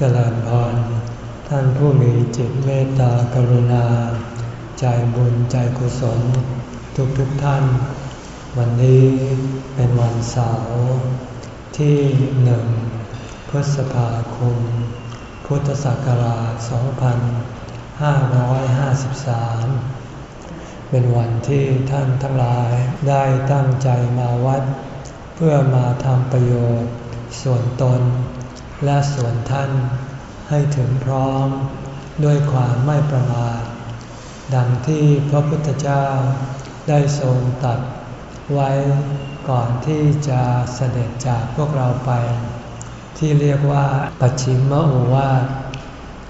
เจริญพร ท่านผู้มีจิตเมตตากรุณา ใจบุญใจกุศล ทุกทุกท่าน วันนี้เป็นวันเสาร์ที่หนึ่งพฤษภาคม พุทธศักราช 2553 เป็นวันที่ท่านทั้งหลายได้ตั้งใจมาวัด เพื่อมาทำประโยชน์ส่วนตน และส่วนท่านให้ถึงพร้อมด้วยความไม่ประมาทดังที่พระพุทธเจ้าได้ทรงตัดไว้ก่อนที่จะเสด็จจากพวกเราไป ที่เรียกว่าปัจฉิมโอวาท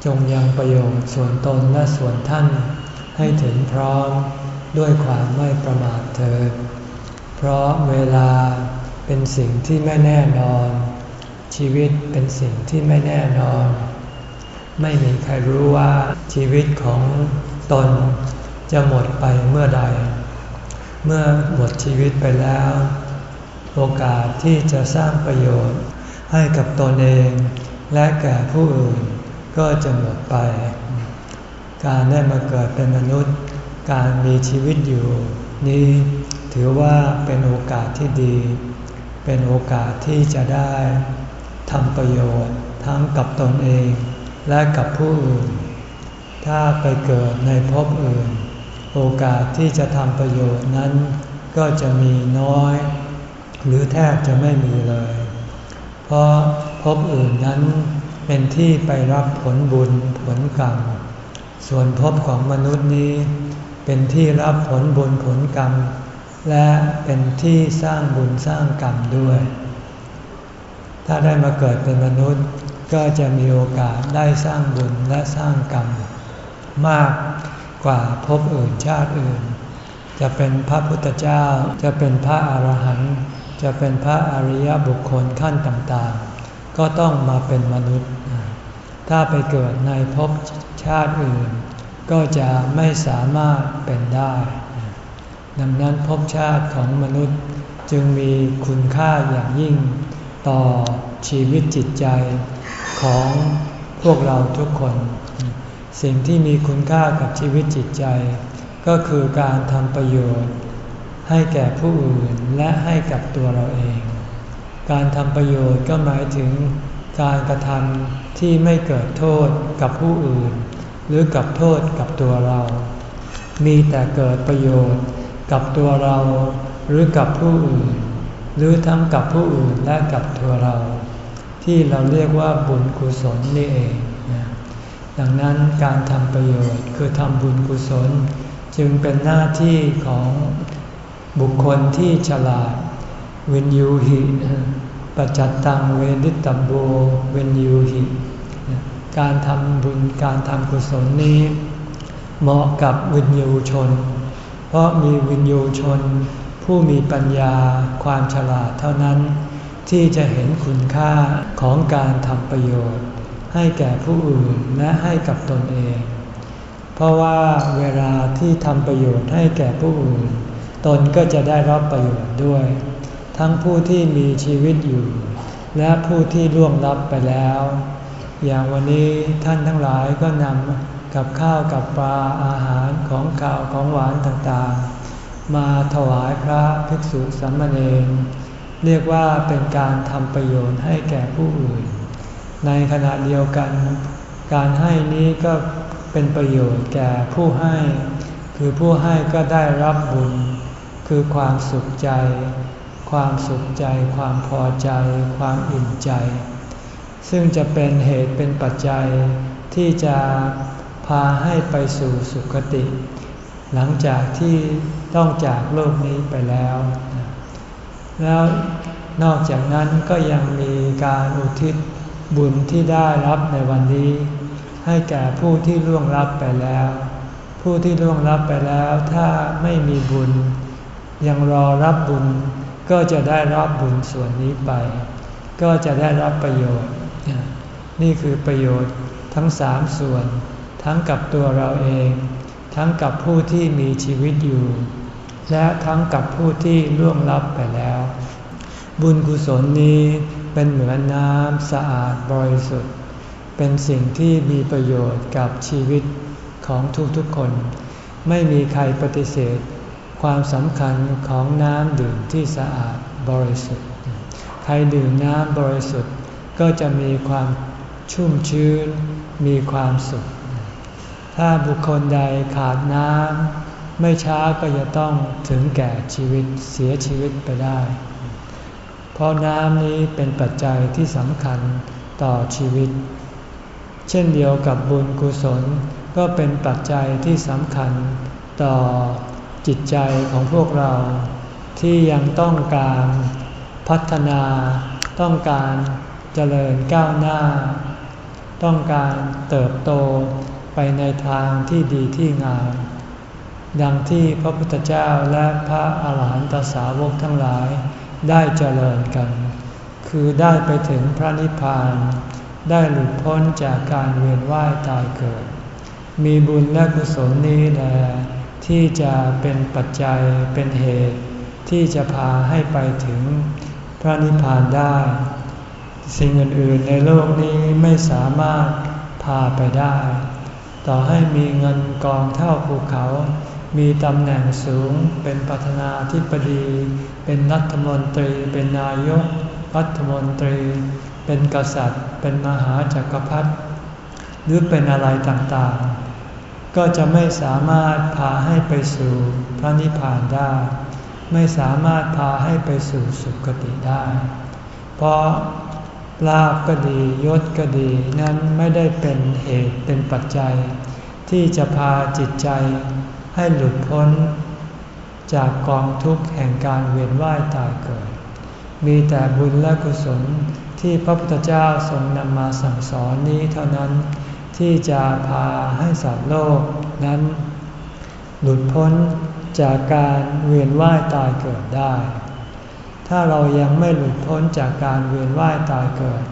จงยังประโยชน์ส่วนตนและส่วนท่านให้ถึงพร้อมด้วยความไม่ประมาทเถิดเพราะเวลาเป็นสิ่งที่ไม่แน่นอน ชีวิตเป็นสิ่งที่ไม่แน่นอน ไม่มีใครรู้ว่าชีวิตของตนจะหมดไปเมื่อใด เมื่อหมดชีวิตไปแล้ว โอกาสที่จะสร้างประโยชน์ให้กับตนเองและแก่ผู้อื่นก็จะหมดไป การได้มาเกิดเป็นมนุษย์ การมีชีวิตอยู่ นี้ถือว่าเป็นโอกาสที่ดี เป็นโอกาสที่จะได้ ทำประโยชน์ทั้งกับตนเองและกับผู้อื่น ถ้าไปเกิดในภพอื่น โอกาสที่จะทำประโยชน์นั้น ก็จะมีน้อย หรือแทบจะไม่มีเลย เพราะภพอื่นนั้นเป็นที่ไปรับผลบุญผลกรรม ส่วนภพของมนุษย์นี้ เป็นที่รับผลบุญผลกรรม และเป็นที่สร้างบุญสร้างกรรมด้วย ถ้าได้มาเกิดเป็นมนุษย์ ก็จะมีโอกาสได้สร้างบุญและสร้างกรรม มากกว่าภพอื่นชาติอื่น จะเป็นพระพุทธเจ้า จะเป็นพระอรหันต์จะเป็นพระอริยบุคคลขั้นต่างๆ ก็ต้องมาเป็นมนุษย์ ถ้าไปเกิดในภพชาติอื่น ก็จะไม่สามารถเป็นได้ ดังนั้นภพชาติของมนุษย์จึงมีคุณค่าอย่างยิ่ง ต่อชีวิตจิตใจของพวกเราทุกคน สิ่งที่มีคุณค่ากับชีวิตจิตใจ ก็คือการทำประโยชน์ ให้แก่ผู้อื่นและให้กับตัวเราเอง การทำประโยชน์ก็หมายถึงการกระทำที่ไม่เกิดโทษกับผู้อื่น หรือกับโทษกับตัวเรา มีแต่เกิดประโยชน์กับตัวเราหรือกับผู้อื่น หรือทั้งกับผู้อื่นและกับตัวเรา ที่เราเรียกว่าบุญกุศลนี่เองนะดังนั้นการทำประโยชน์คือทำบุญกุศล จึงเป็นหน้าที่ของบุคคลที่ฉลาดวิญญูหิ ปัจจัตตังเวทิตัพโพ วิญญูหิการทำบุญการทำกุศลนี้ เหมาะกับวิญญูชน เพราะมีวิญญูชน ผู้มีปัญญาความฉลาดเท่านั้น ที่จะเห็นคุณค่าของการทำประโยชน์ ให้แก่ผู้อื่นและให้กับตนเอง เพราะว่าเวลาที่ทำประโยชน์ให้แก่ผู้อื่น ตนก็จะได้รับประโยชน์ด้วย ทั้งผู้ที่มีชีวิตอยู่ และผู้ที่ล่วงลับไปแล้ว อย่างวันนี้ท่านทั้งหลายก็นำกับข้าวกับปลาอาหารของข้าวของหวานต่างๆ มาถวายพระภิกษุสามเณรเรียกว่าเป็นการทำประโยชน์ให้แก่ผู้อื่น ในขณะเดียวกัน การให้นี้ก็เป็นประโยชน์แก่ผู้ให้ คือผู้ให้ก็ได้รับบุญ คือความสุขใจ ความสุขใจ ความพอใจ ความอิ่มใจ ซึ่งจะเป็นเหตุเป็นปัจจัยที่จะพาให้ไปสู่สุคติ หลังจากที่ต้องจากโลกนี้ไปแล้ว แล้วนอกจากนั้นก็ยังมีการอุทิศบุญที่ได้รับในวันนี้ ให้แก่ผู้ที่ล่วงลับไปแล้ว ผู้ที่ล่วงลับไปแล้วถ้าไม่มีบุญ ยังรอรับบุญก็จะได้รับบุญส่วนนี้ไป ก็จะได้รับประโยชน์ นี่คือประโยชน์ทั้งสามส่วน ทั้งกับตัวเราเอง ทั้งกับผู้ที่มีชีวิตอยู่ และทั้งกับผู้ที่ล่วงลับไปแล้ว บุญกุศลนี้เป็นเหมือนน้ำสะอาดบริสุทธิ์ เป็นสิ่งที่มีประโยชน์กับชีวิตของทุกๆคน ไม่มีใครปฏิเสธ ความสำคัญของน้ำดื่มที่สะอาดบริสุทธิ์ ใครดื่มน้ำบริสุทธิ์ก็จะมีความชุ่มชื้น มีความสุข ถ้าบุคคลใดขาดน้ำไม่ช้าก็จะต้องถึงแก่ชีวิตเสียชีวิตไปได้ เพราะน้ำนี้เป็นปัจจัยที่สำคัญต่อชีวิต เช่นเดียวกับบุญกุศลก็เป็นปัจจัยที่สำคัญต่อจิตใจของพวกเราที่ยังต้องการพัฒนา ต้องการเจริญก้าวหน้า ต้องการเติบโต ไปในทางที่ดีที่งาม ดังที่พระพุทธเจ้าและพระอาหารหันตสาวกทั้งหลายได้เจริญกัน คือได้ไปถึงพระนิพพาน ได้หลุดพ้นจากการเวียนว่ายตายเกิด มีบุญและกุศลนี้แหละที่จะเป็นปัจจัยเป็นเหตุ ที่จะพาให้ไปถึงพระนิพพานได้ สิ่งอื่นๆในโลกนี้ไม่สามารถพาไปได้ ต่อให้มีเงินกองเท่าภูเขา มีตำแหน่งสูง เป็นประธานาธิบดี เป็นรัฐมนตรี เป็นนายก รัฐมนตรี เป็นกษัตริย์ เป็นมหาจักรพรรดิ หรือเป็นอะไรต่างๆ ก็จะไม่สามารถพาให้ไปสู่พระนิพพานได้ ไม่สามารถพาให้ไปสู่สุคติได้ เพราะ ลาบก็ดียศก็ดีนั้นไม่ได้เป็นเหตุเป็นปัจจัย ที่จะพาจิตใจให้หลุดพ้น จากกองทุกข์แห่งการเวียนว่ายตายเกิด มีแต่บุญและกุศลที่พระพุทธเจ้าทรงนำมาสั่งสอนนี้เท่านั้นที่จะพาให้สัตว์โลกนั้น หลุดพ้นจากการเวียนว่ายตายเกิดได้ ถ้าเรายังไม่หลุดพ้นจากการเวียนว่ายตายเกิด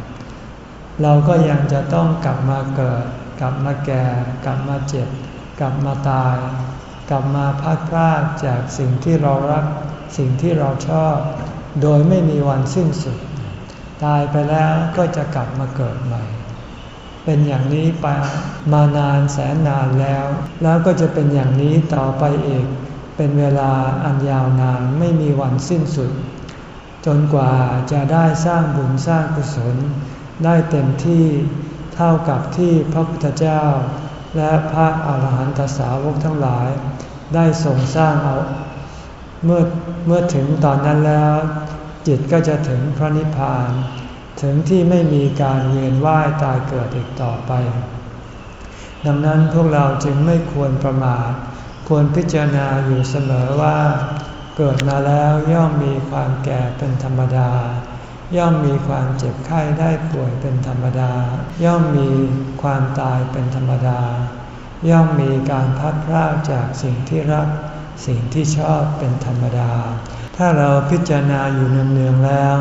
เราก็ยังจะต้องกลับมาเกิด กลับมาแก่ กลับมาเจ็บ กลับมาตาย กลับมาพัดพลาดจากสิ่งที่เรารัก สิ่งที่เราชอบ โดยไม่มีวันสิ้นสุด ตายไปแล้วก็จะกลับมาเกิดใหม่ เป็นอย่างนี้ไปมานานแสนนานแล้ว แล้วก็จะเป็นอย่างนี้ต่อไปอีก เป็นเวลาอันยาวนานไม่มีวันสิ้นสุด จนกว่าจะได้สร้างบุญสร้างกุศล ได้เต็มที่เท่ากับที่พระพุทธเจ้า และพระอาหารหันตสาวกทั้งหลาย ได้ทรงสร้างเอาเมื่อเมื่อถึงตอนนั้นแล้ว จิตก็จะถึงพระนิพพาน ถึงที่ไม่มีการเวียนว่ายตายเกิดอีกต่อไป ดังนั้นพวกเราจึงไม่ควรประมาทควรพิจารณาอยู่เสมอว่า เกิดมาแล้วย่อมมีความแก่เป็นธรรมดา ย่อมมีความเจ็บไข้ได้ป่วยเป็นธรรมดา ย่อมมีความตายเป็นธรรมดา ย่อมมีการพัดพรากจากสิ่งที่รัก สิ่งที่ชอบเป็นธรรมดา ถ้าเราพิจารณาอยู่เนืองๆแล้ว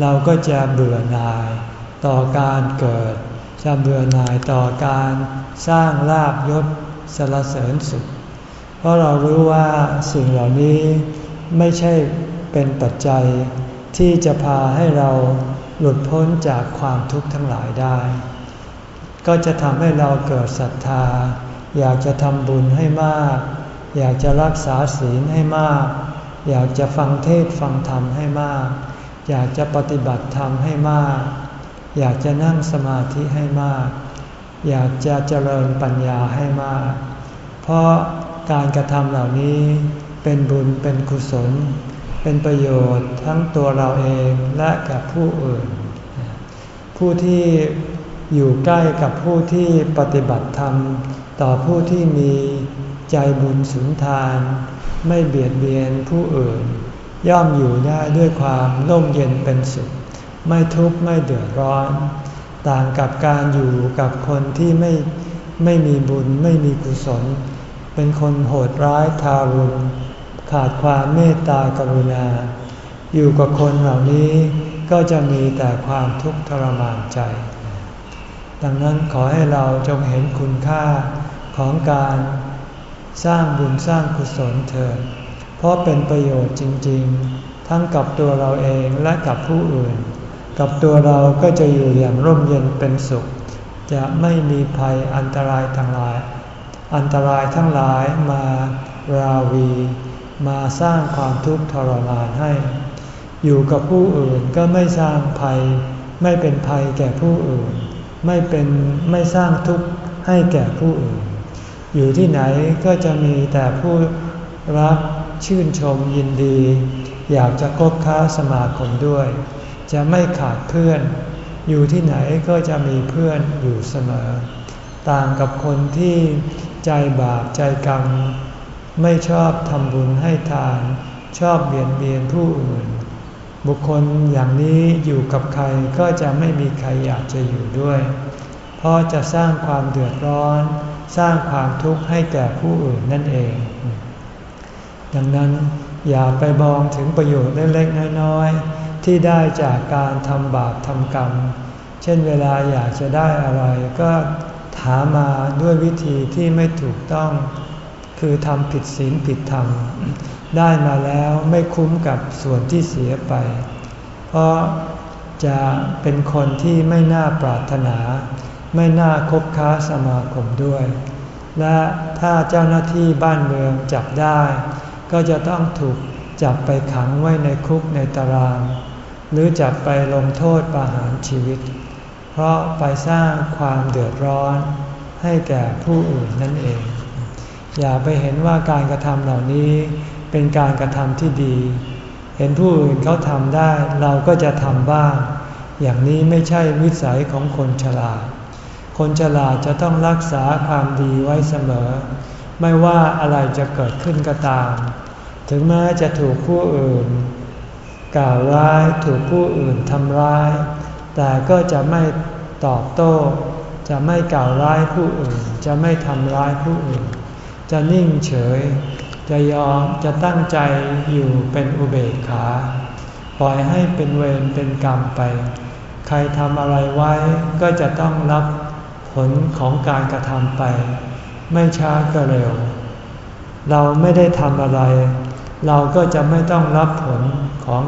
เราก็จะเบื่อหน่าย ต่อการเกิด จะเบื่อหน่ายต่อการสร้างลาบยศสรรเสริญสุข เพราะเรารู้ว่าสิ่งเหล่านี้ไม่ใช่เป็นปัจจัยที่จะพาให้เราหลุดพ้นจากความทุกข์ทั้งหลายได้ ก็จะทำให้เราเกิดศรัทธา อยากจะทำบุญให้มาก อยากจะรักษาศีลให้มาก อยากจะฟังเทศฟังธรรมให้มาก อยากจะปฏิบัติธรรมให้มาก อยากจะนั่งสมาธิให้มาก อยากจะเจริญปัญญาให้มาก เพราะ การกระทำเหล่านี้เป็นบุญเป็นกุศล เป็นประโยชน์ทั้งตัวเราเองและกับผู้อื่น ผู้ที่อยู่ใกล้กับผู้ที่ปฏิบัติธรรม ต่อผู้ที่มีใจบุญสุนทาน ไม่เบียดเบียนผู้อื่น ย่อมอยู่ได้ด้วยความร่มเย็นเป็นสุข ไม่ทุกข์ไม่เดือดร้อน ต่างกับการอยู่กับคนที่ไม่ไม่มีบุญไม่มีกุศล เป็นคนโหดร้ายทารุณ ขาดความเมตตากรุณา อยู่กับคนเหล่านี้ก็จะมีแต่ความทุกข์ทรมานใจ ดังนั้นขอให้เราจงเห็นคุณค่าของการสร้างบุญสร้างกุศลเถิด เพราะเป็นประโยชน์จริง ๆ ทั้งกับตัวเราเองและกับผู้อื่น กับตัวเราก็จะอยู่อย่างร่มเย็นเป็นสุข จะไม่มีภัยอันตรายทั้งหลาย อันตรายทั้งหลายมาราวี มาสร้างความทุกข์ทรมานให้ อยู่กับผู้อื่นก็ไม่สร้างภัย ไม่เป็นภัยแก่ผู้อื่น ไม่เป็นไม่สร้างทุกข์ให้แก่ผู้อื่น อยู่ที่ไหนก็จะมีแต่ผู้รักชื่นชมยินดี อยากจะคบค้าสมาคมด้วย จะไม่ขาดเพื่อน อยู่ที่ไหนก็จะมีเพื่อนอยู่เสมอ ต่างกับคนที่ ใจบาปใจกรรม ไม่ชอบทำบุญให้ทาน ชอบเบียดเบียนผู้อื่น บุคคลอย่างนี้อยู่กับใครก็จะไม่มีใครอยากจะอยู่ด้วย เพราะจะสร้างความเดือดร้อน สร้างความทุกข์ให้แก่ผู้อื่นนั่นเอง ดังนั้นอย่าไปมองถึงประโยชน์เล็กๆน้อยๆ ที่ได้จากการทำบาปทำกรรม เช่นเวลาอยากจะได้อะไรก็ ถามมาด้วยวิธีที่ไม่ถูกต้อง คือทำผิดศีลผิดธรรม ได้มาแล้วไม่คุ้มกับส่วนที่เสียไป เพราะจะเป็นคนที่ไม่น่าปรารถนา ไม่น่าคบค้าสมาคมด้วย และถ้าเจ้าหน้าที่บ้านเมืองจับได้ ก็จะต้องถูกจับไปขังไว้ในคุกในตาราง หรือจับไปลงโทษประหารชีวิต เพราะไปสร้างความเดือดร้อนให้แก่ผู้อื่นนั่นเอง อย่าไปเห็นว่าการกระทำเหล่านี้เป็นการกระทำที่ดี เห็นผู้อื่นเขาทำได้เราก็จะทำบ้าง อย่างนี้ไม่ใช่วิสัยของคนฉลาด คนฉลาดจะต้องรักษาความดีไว้เสมอ ไม่ว่าอะไรจะเกิดขึ้นก็ตาม ถึงแม้จะถูกผู้อื่น กล่าวร้ายถูกผู้อื่นทำร้าย แต่ก็จะไม่ตอบโต้ จะไม่กล่าวร้ายผู้อื่น จะไม่ทำร้ายผู้อื่น จะนิ่งเฉย จะยอมจะตั้งใจอยู่เป็นอุเบกขา ปล่อยให้เป็นเวรเป็นกรรมไป ใครทำอะไรไว้ก็จะต้องรับผลของการกระทำไป ไม่ช้าก็เร็ว เราไม่ได้ทำอะไร เราก็จะไม่ต้องรับผลของ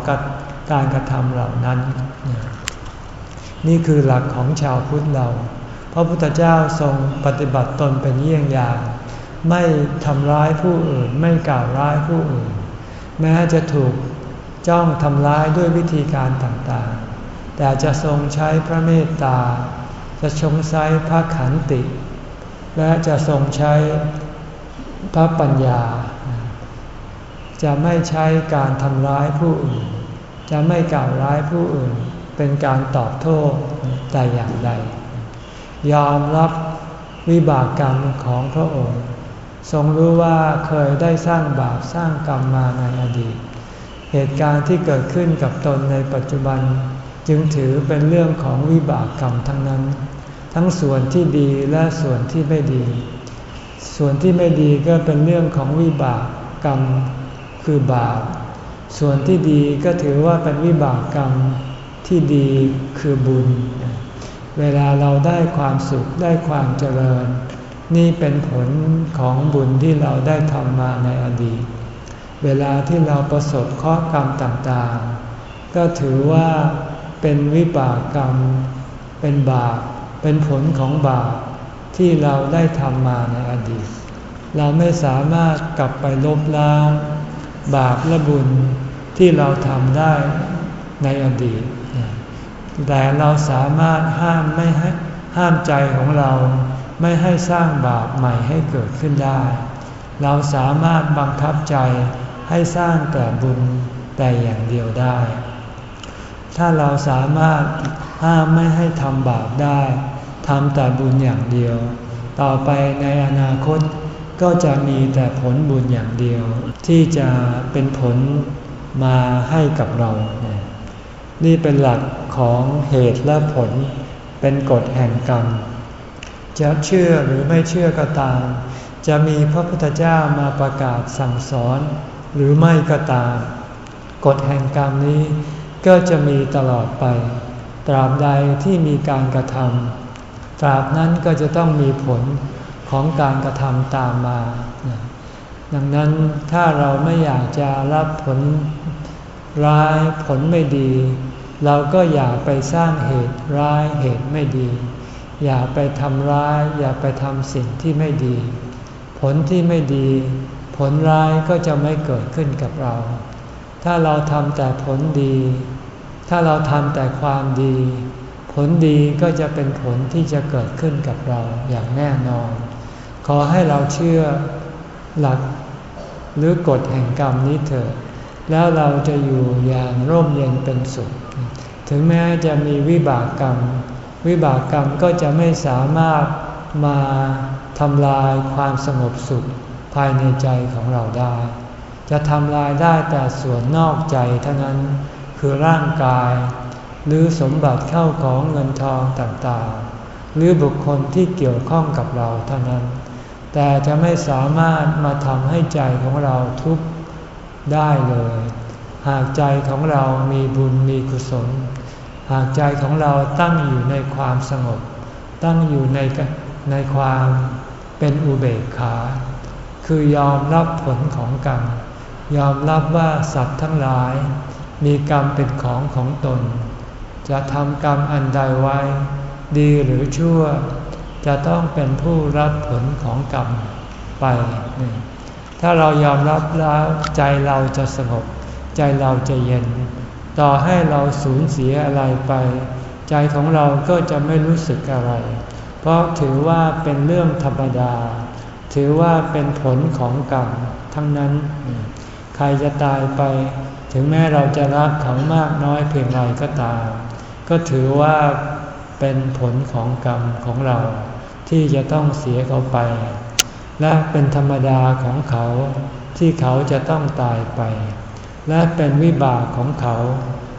การกระทำเหล่านั้น นี่คือหลักของชาวพุทธเรา พระพุทธเจ้าทรงปฏิบัติตนเป็นเยี่ยงอย่าง ไม่ทำร้ายผู้อื่น ไม่กล่าวร้ายผู้อื่น แม้จะถูกจ้องทำร้ายด้วยวิธีการต่างๆ แต่จะทรงใช้พระเมตตา จะชงใช้พระขันติ และจะทรงใช้พระปัญญา จะไม่ใช้การทำร้ายผู้อื่น จะไม่กล่าวร้ายผู้อื่น เป็นการตอบโทษแต่อย่างใด ยอมรับวิบากกรรมของพระองค์ ทรงรู้ว่าเคยได้สร้างบาปสร้างกรรมมาในอดีต เหตุการณ์ที่เกิดขึ้นกับตนในปัจจุบันจึงถือเป็นเรื่องของวิบากกรรมทั้งนั้น ทั้งส่วนที่ดีและส่วนที่ไม่ดี ส่วนที่ไม่ดีก็เป็นเรื่องของวิบากกรรมคือบาป ส่วนที่ดีก็ถือว่าเป็นวิบากกรรม ที่ดีคือบุญ เวลาเราได้ความสุขได้ความเจริญ นี่เป็นผลของบุญที่เราได้ทำมาในอดีต เวลาที่เราประสบข้อกรรมต่างๆ ก็ถือว่าเป็นวิบากกรรม เป็นบาป เป็นผลของบาปที่เราได้ทำมาในอดีต เราไม่สามารถกลับไปลบล้างบาปและบุญที่เราทำได้ในอดีต แต่เราสามารถห้ามไม่ให้ห้ามใจของเราไม่ให้สร้างบาปใหม่ให้เกิดขึ้นได้ เราสามารถบังคับใจให้สร้างแต่บุญแต่อย่างเดียวได้ ถ้าเราสามารถห้ามไม่ให้ทำบาปได้ทำแต่บุญอย่างเดียว ต่อไปในอนาคตก็จะมีแต่ผลบุญอย่างเดียว ที่จะเป็นผลมาให้กับเรา นี่เป็นหลัก ของเหตุและผล เป็นกฎแห่งกรรม จะเชื่อหรือไม่เชื่อก็ตาม จะมีพระพุทธเจ้ามาประกาศสั่งสอน หรือไม่ก็ตาม กฎแห่งกรรมนี้ก็จะมีตลอดไป ตราบใดที่มีการกระทำตราบนั้นก็จะต้องมีผลของการกระทำตามมา ดังนั้นถ้าเราไม่อยากจะรับผลร้ายผลไม่ดี เราก็อย่าไปสร้างเหตุร้ายเหตุไม่ดี อย่าไปทำร้าย อย่าไปทำสิ่งที่ไม่ดี ผลที่ไม่ดี ผลร้ายก็จะไม่เกิดขึ้นกับเรา ถ้าเราทำแต่ผลดี ถ้าเราทำแต่ความดี ผลดีก็จะเป็นผลที่จะเกิดขึ้นกับเราอย่างแน่นอน ขอให้เราเชื่อหลักหรือกฎแห่งกรรมนี้เถิด แล้วเราจะอยู่อย่างร่มเย็นเป็นสุข ถึงแม้จะมีวิบากกรรม วิบากกรรมก็จะไม่สามารถมาทำลายความสงบสุขภายในใจของเราได้ จะทำลายได้แต่ส่วนนอกใจเท่านั้นคือร่างกาย หรือสมบัติเข้าของเงินทองต่างๆ หรือบุคคลที่เกี่ยวข้องกับเราเท่านั้น แต่จะไม่สามารถมาทำให้ใจของเราทุกข์ ได้เลย หากใจของเรามีบุญมีกุศล หากใจของเราตั้งอยู่ในความสงบ ตั้งอยู่ในในความเป็นอุเบกขา คือยอมรับผลของกรรม ยอมรับว่าสัตว์ทั้งหลาย มีกรรมเป็นของของตน จะทำกรรมอันใดไว้ ดีหรือชั่ว จะต้องเป็นผู้รับผลของกรรมไป ถ้าเรายอมรับแล้วใจเราจะสงบ ใจเราจะเย็น ต่อให้เราสูญเสียอะไรไป ใจของเราก็จะไม่รู้สึกอะไร เพราะถือว่าเป็นเรื่องธรรมดา ถือว่าเป็นผลของกรรมทั้งนั้น ใครจะตายไป ถึงแม้เราจะรักเขามากน้อยเพียงไรก็ตาม ก็ถือว่าเป็นผลของกรรมของเรา ที่จะต้องเสียเขาไป และเป็นธรรมดาของเขาที่เขาจะต้องตายไป และเป็นวิบากของเขา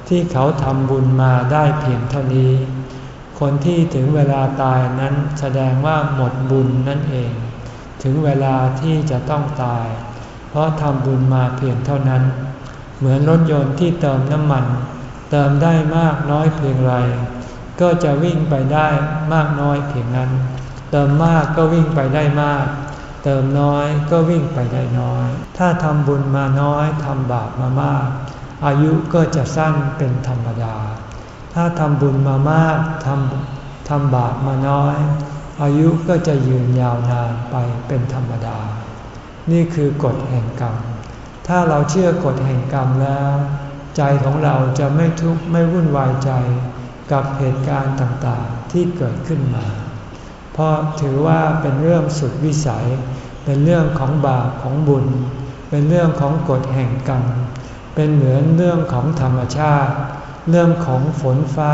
ที่เขาทำบุญมาได้เพียงเท่านี้ คนที่ถึงเวลาตายนั้นแสดงว่าหมดบุญนั่นเอง ถึงเวลาที่จะต้องตาย เพราะทำบุญมาเพียงเท่านั้น เหมือนรถยนต์ที่เติมน้ำมัน เติมได้มากน้อยเพียงไร ก็จะวิ่งไปได้มากน้อยเพียงนั้น เติมมากก็วิ่งไปได้มาก เติมน้อยก็วิ่งไปได้น้อย ถ้าทำบุญมาน้อยทำบาปมามาก อายุก็จะสั้นเป็นธรรมดา ถ้าทำบุญมามากทำทำบาปมาน้อย อายุก็จะยืนยาวนานไปเป็นธรรมดา นี่คือกฎแห่งกรรม ถ้าเราเชื่อกฎแห่งกรรมแล้ว ใจของเราจะไม่ทุกข์ไม่วุ่นวายใจกับเหตุการณ์ต่างๆที่เกิดขึ้นมา เพราะถือว่าเป็นเรื่องสุดวิสัย เป็นเรื่องของบาปของบุญ เป็นเรื่องของกฎแห่งกรรม เป็นเหมือนเรื่องของธรรมชาติ เรื่องของฝนฟ้า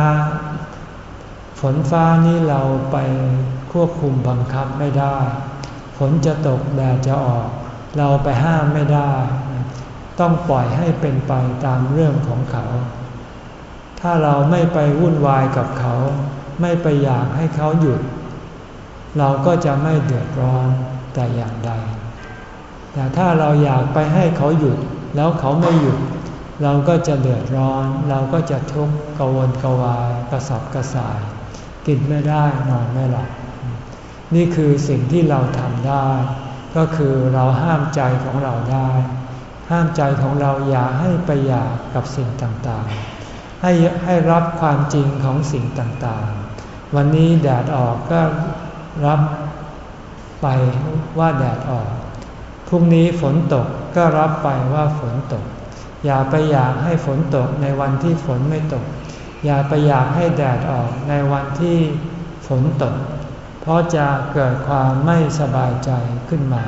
ฝนฟ้านี้เราไปควบคุมบังคับไม่ได้ ฝนจะตกแดดจะออก เราไปห้ามไม่ได้ ต้องปล่อยให้เป็นไปตามเรื่องของเขา ถ้าเราไม่ไปวุ่นวายกับเขา ไม่ไปอยากให้เขาหยุด เราก็จะไม่เดือดร้อนแต่อย่างใด แต่ถ้าเราอยากไปให้เขาหยุดแล้วเขาไม่หยุด เราก็จะเดือดร้อน เราก็จะทุกข์กวนกวายกระสับกระส่าย กินไม่ได้นอนไม่หลับนี่คือสิ่งที่เราทำได้ ก็คือเราห้ามใจของเราได้ ห้ามใจของเราอย่าให้ไปอยากกับสิ่งต่างๆ ให้ให้รับความจริงของสิ่งต่างๆ วันนี้แดดออกก็ รับไปว่าแดดออก พรุ่งนี้ฝนตกก็รับไปว่าฝนตก อย่าไปอยากให้ฝนตกในวันที่ฝนไม่ตก อย่าไปอยากให้แดดออกในวันที่ฝนตก เพราะจะเกิดความไม่สบายใจขึ้นมา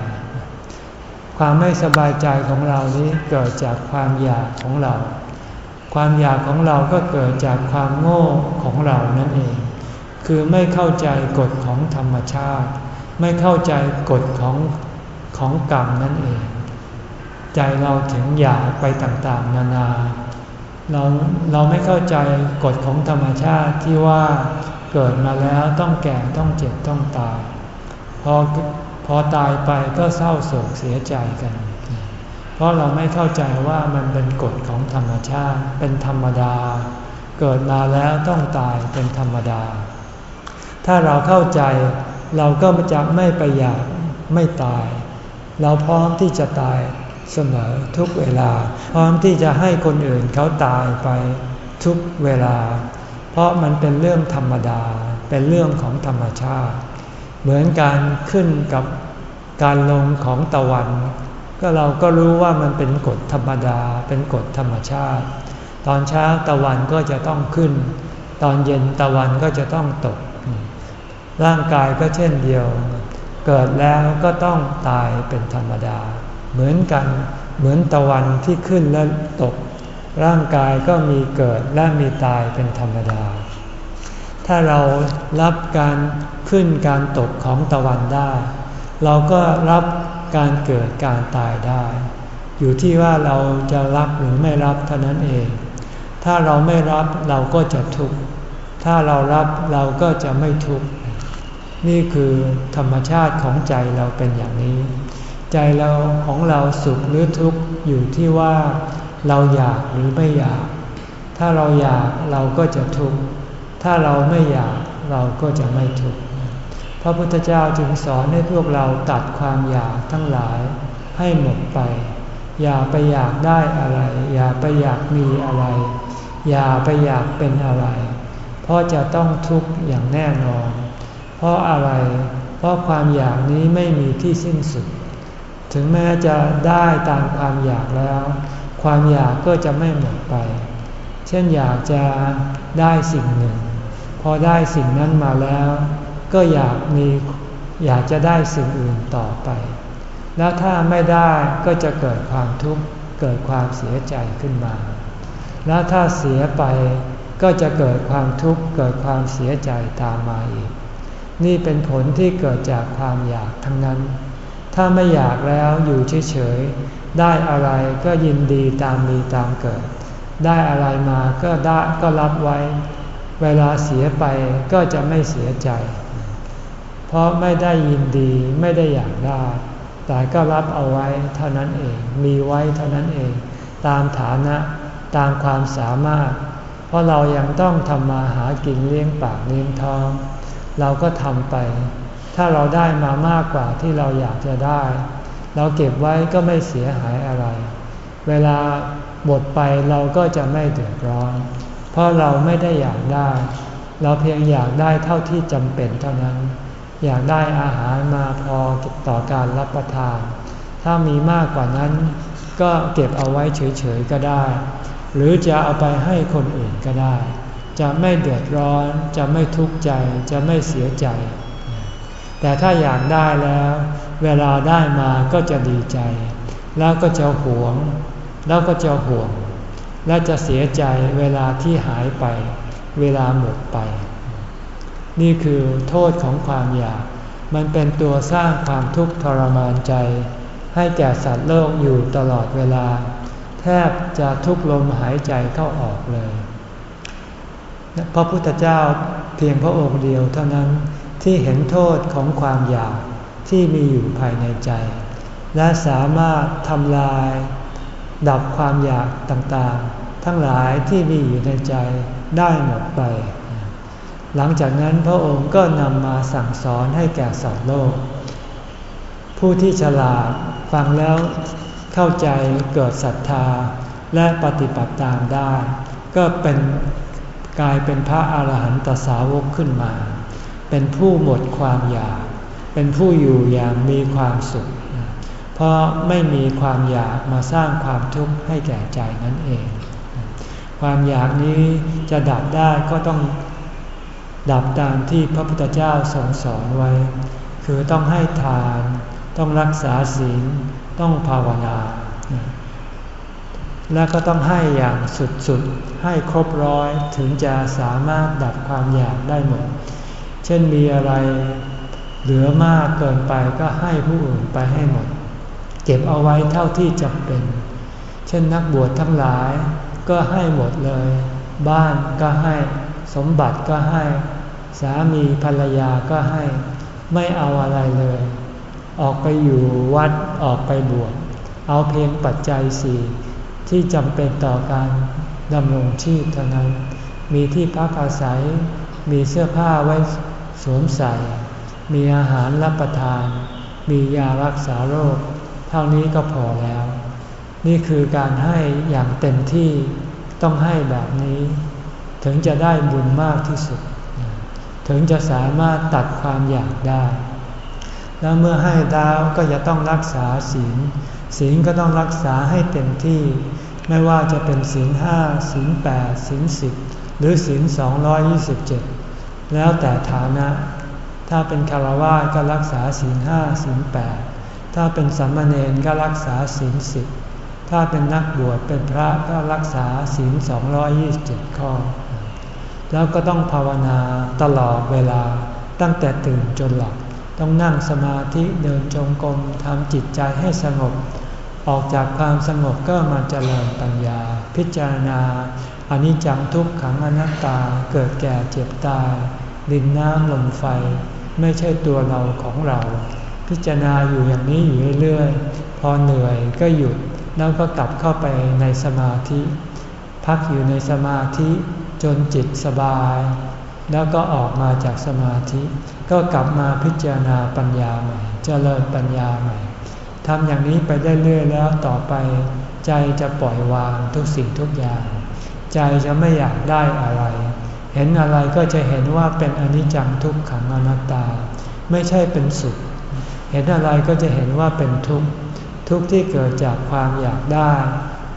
ความไม่สบายใจของเรานี้เกิดจากความอยากของเรา ความอยากของเราก็เกิดจากความโง่ของเรานั่นเอง คือไม่เข้าใจกฎของธรรมชาติ ไม่เข้าใจกฎของของกรรมนั่นเอง ใจเราถึงอยากไปต่างๆ นานาเราเราไม่เข้าใจกฎของธรรมชาติที่ว่าเกิดมาแล้วต้องแก่ต้องเจ็บต้องตาย พอพอตายไปก็เศร้าโศกเสียใจกัน เพราะเราไม่เข้าใจว่ามันเป็นกฎของธรรมชาติเป็นธรรมดา เกิดมาแล้วต้องตายเป็นธรรมดา ถ้าเราเข้าใจเราก็จะไม่ไปอยากไม่ตาย เราพร้อมที่จะตายเสมอทุกเวลา พร้อมที่จะให้คนอื่นเขาตายไปทุกเวลา เพราะมันเป็นเรื่องธรรมดา เป็นเรื่องของธรรมชาติ เหมือนการขึ้นกับการลงของตะวัน ก็เราก็รู้ว่ามันเป็นกฎธรรมดา เป็นกฎธรรมชาติ ตอนเช้าตะวันก็จะต้องขึ้น ตอนเย็นตะวันก็จะต้องตก ร่างกายก็เช่นเดียว เกิดแล้วก็ต้องตายเป็นธรรมดา เหมือนกันเหมือนตะวันที่ขึ้นและตก ร่างกายก็มีเกิดและมีตายเป็นธรรมดา ถ้าเรารับการขึ้นการตกของตะวันได้ เราก็รับการเกิดการตายได้ อยู่ที่ว่าเราจะรับหรือไม่รับเท่านั้นเอง ถ้าเราไม่รับเราก็จะทุกข์ถ้าเรารับเราก็จะไม่ทุกข์ นี่คือธรรมชาติของใจเราเป็นอย่างนี้ ใจเราของเราสุขหรือทุกข์อยู่ที่ว่าเราอยากหรือไม่อยาก ถ้าเราอยากเราก็จะทุกข์ ถ้าเราไม่อยากเราก็จะไม่ทุกข์ พระพุทธเจ้าจึงสอนให้พวกเราตัดความอยากทั้งหลายให้หมดไป อย่าไปอยากได้อะไร อย่าไปอยากมีอะไร อย่าไปอยากเป็นอะไร เพราะจะต้องทุกข์อย่างแน่นอน เพราะอะไร เพราะความอยากนี้ไม่มีที่สิ้นสุด ถึงแม้จะได้ตามความอยากแล้ว ความอยากก็จะไม่หมดไป เช่นอยากจะได้สิ่งหนึ่ง พอได้สิ่งนั้นมาแล้ว ก็อยากมีอยากจะได้สิ่งอื่นต่อไป แล้วถ้าไม่ได้ก็จะเกิดความทุกข์เกิดความเสียใจขึ้นมา แล้วถ้าเสียไปก็จะเกิดความทุกข์เกิดความเสียใจตามมาอีก นี่เป็นผลที่เกิดจากความอยากทั้งนั้น ถ้าไม่อยากแล้วอยู่เฉยๆ ได้อะไรก็ยินดีตามมีตามเกิด ได้อะไรมาก็ได้ก็รับไว้ เวลาเสียไปก็จะไม่เสียใจ เพราะไม่ได้ยินดีไม่ได้อยากได้ แต่ก็รับเอาไว้เท่านั้นเอง มีไว้เท่านั้นเอง ตามฐานะตามความสามารถ เพราะเรายังต้องทำมาหากินเลี้ยงปากเลี้ยงท้อง เราก็ทำไป ถ้าเราได้มามากกว่าที่เราอยากจะได้ เราเก็บไว้ก็ไม่เสียหายอะไร เวลาหมดไปเราก็จะไม่เดือดร้อน เพราะเราไม่ได้อยากได้ เราเพียงอยากได้เท่าที่จำเป็นเท่านั้น อยากได้อาหารมาพอต่อการรับประทาน ถ้ามีมากกว่านั้น ก็เก็บเอาไว้เฉยๆก็ได้ หรือจะเอาไปให้คนอื่นก็ได้ จะไม่เดือดร้อน จะไม่ทุกข์ใจ จะไม่เสียใจ แต่ถ้าอยากได้แล้ว เวลาได้มาก็จะดีใจ แล้วก็จะหวง แล้วก็จะห่วง และจะเสียใจเวลาที่หายไป เวลาหมดไป นี่คือโทษของความอยาก มันเป็นตัวสร้างความทุกข์ทรมานใจ ให้แก่สัตว์โลกอยู่ตลอดเวลา แทบจะทุกลมหายใจเข้าออกเลย พระพุทธเจ้าเพียงพระองค์เดียวเท่านั้นที่เห็นโทษของความอยากที่มีอยู่ภายในใจ และสามารถทำลาย ดับความอยากต่างๆ ทั้งหลายที่มีอยู่ในใจได้หมดไป หลังจากนั้นพระองค์ก็นำมาสั่งสอนให้แก่สัตว์โลก ผู้ที่ฉลาดฟังแล้วเข้าใจเกิดศรัทธาและปฏิบัติตามได้ ก็เป็น กลายเป็นพระอาหารหันตสาวกขึ้นมา เป็นผู้หมดความอยาก เป็นผู้อยู่อย่างมีความสุข เพราะไม่มีความอยากมาสร้างความทุกข์ให้แก่ใจนั่นเอง ความอยากนี้จะดับได้ก็ต้องดับตามที่พระพุทธเจ้าทรงสอนไว้ คือต้องให้ทาน ต้องรักษาศีล ต้องภาวนา และก็ต้องให้อย่างสุดๆ ให้ครบร้อยถึงจะสามารถดับความอยากได้หมด เช่นมีอะไรเหลือมากเกินไปก็ให้ผู้อื่นไปให้หมด เก็บเอาไว้เท่าที่จำเป็น เช่นนักบวชทั้งหลายก็ให้หมดเลย บ้านก็ให้สมบัติก็ให้ สามีภรรยาก็ให้ ไม่เอาอะไรเลย ออกไปอยู่วัดออกไปบวชเอาเพียงปัจจัยสี่ ที่จำเป็นต่อการดำรงชีพเท่านั้น มีที่พักอาศัย มีเสื้อผ้าไว้สวมใส่ มีอาหารรับประทาน มียารักษาโรค เท่านี้ก็พอแล้ว นี่คือการให้อย่างเต็มที่ต้องให้แบบนี้ ถึงจะได้บุญมากที่สุด ถึงจะสามารถตัดความอยากได้ แล้วเมื่อให้แล้วก็จะต้องรักษาศีลศีลก็ต้องรักษาให้เต็มที่ ไม่ว่าจะเป็นศีลห้าศีลแปดศีลสิบหรือศีลสองยี่สิบเจ็ดแล้วแต่ฐานะ ถ้าเป็นคารวะก็รักษาศีลห้าศีลแปดถ้าเป็นสัมมาเนนก็รักษาศีลสิบถ้าเป็นนักบวชเป็นพระก็รักษาศีล227ข้อ แล้วก็ต้องภาวนาตลอดเวลาตั้งแต่ตื่นจนหลับต้องนั่งสมาธิเดินจงกรมทำจิตใจให้สงบ ออกจากความสงบก็มาเจริญปัญญา พิจารณาอนิจจังทุกขังอนัตตาเกิดแก่เจ็บตายดินน้ำลมไฟ ไม่ใช่ตัวเราของเรา พิจารณาอยู่อย่างนี้อยู่เรื่อยๆ พอเหนื่อยก็หยุดแล้วก็กลับเข้าไปในสมาธิ พักอยู่ในสมาธิจนจิตสบาย แล้วก็ออกมาจากสมาธิ ก็กลับมาพิจารณาปัญญาใหม่เจริญปัญญาใหม่ ทำอย่างนี้ไปได้เรื่อยแล้วต่อไป ใจจะปล่อยวางทุกสิ่งทุกอย่าง ใจจะไม่อยากได้อะไร เห็นอะไรก็จะเห็นว่าเป็นอนิจจังทุกขังอนัตตา ไม่ใช่เป็นสุข เห็นอะไรก็จะเห็นว่าเป็นทุกข์ทุกข์ที่เกิดจากความอยากได้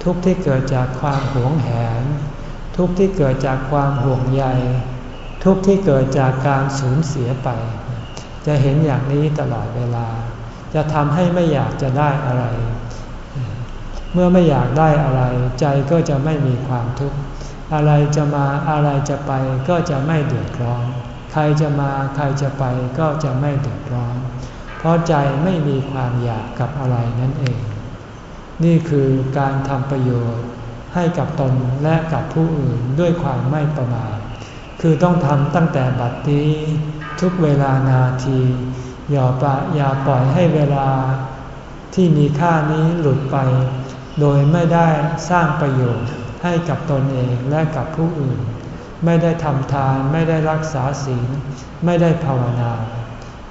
ทุกข์ที่เกิดจากความหวงแหน ทุกข์ที่เกิดจากความห่วงใย ทุกข์ที่เกิดจากการสูญเสียไป จะเห็นอย่างนี้ตลอดเวลา จะทำให้ไม่อยากจะได้อะไร เมื่อไม่อยากได้อะไร ใจก็จะไม่มีความทุกข์อะไรจะมาอะไรจะไปก็จะไม่เดือดร้อน ใครจะมาใครจะไปก็จะไม่เดือดร้อน เพราะใจไม่มีความอยากกับอะไรนั่นเอง นี่คือการทำประโยชน์ให้กับตนและกับผู้อื่นด้วยความไม่ประมาท คือต้องทำตั้งแต่บัดนี้ทุกเวลานาที อย่าปะอย่าปล่อยให้เวลาที่มีค่านี้หลุดไป โดยไม่ได้สร้างประโยชน์ให้กับตนเองและกับผู้อื่น ไม่ได้ทำทานไม่ได้รักษาศีลไม่ได้ภาวนา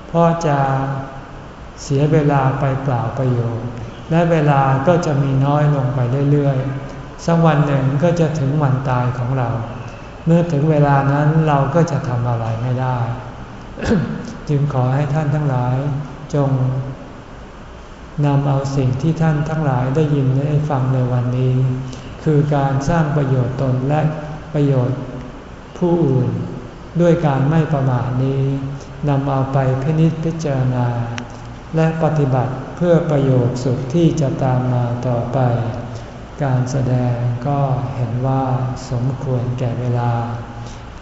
เพราะจะเสียเวลาไปเปล่าประโยชน์ และเวลาก็จะมีน้อยลงไปเรื่อยๆสักวันหนึ่งก็จะถึงวันตายของเรา เมื่อถึงเวลานั้นเราก็จะทำอะไรไม่ได้ จึงขอให้ท่านทั้งหลายจงนำเอาสิ่งที่ท่านทั้งหลายได้ยินได้ฟังในวันนี้ คือการสร้างประโยชน์ตนและประโยชน์ผู้อื่น ด้วยการไม่ประมาทนี้นำเอาไปพินิจพิจารณา และปฏิบัติเพื่อประโยชน์สุขที่จะตามมาต่อไป การแสดงก็เห็นว่าสมควรแก่เวลา